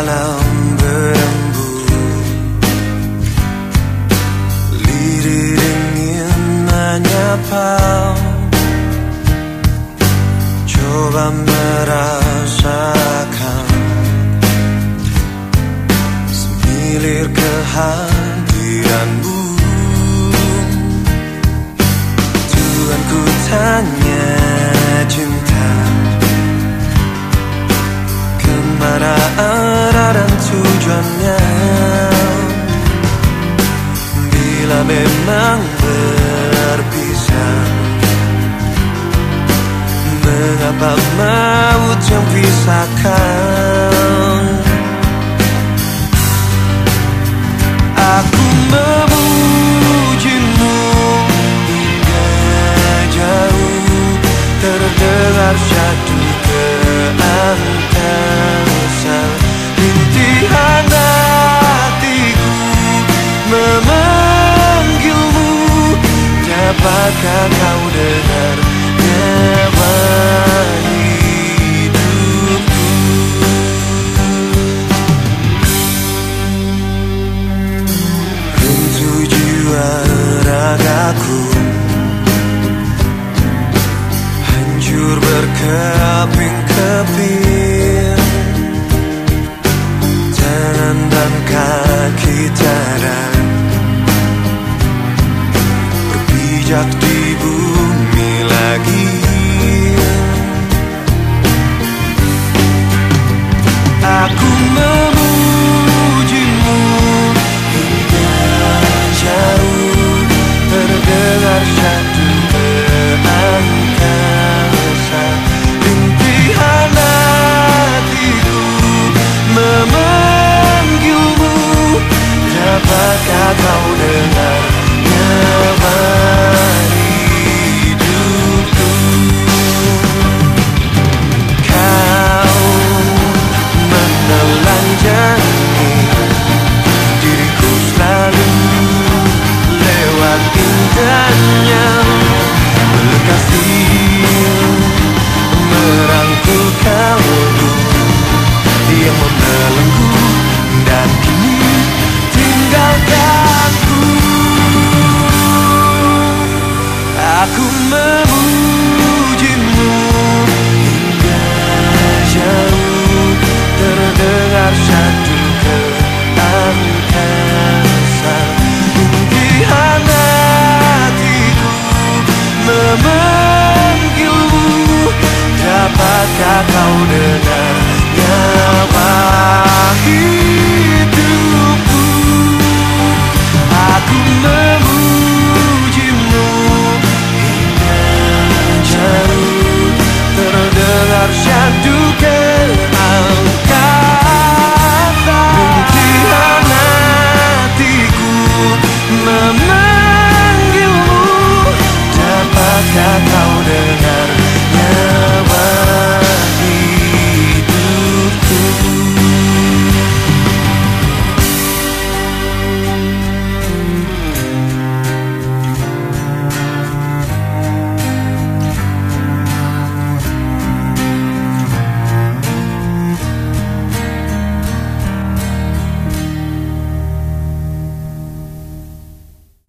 malam berembun Lirik ingin menyapa Coba merasakan. Semilir kehadiranmu Tuhan ku tanya. Memang berpisah Mengapa maut yang pisahkan? Aku memujimu hingga jauh Terdengar syadu ke berkeping-keping Tangan dan kaki tiada Berpijak kau dengar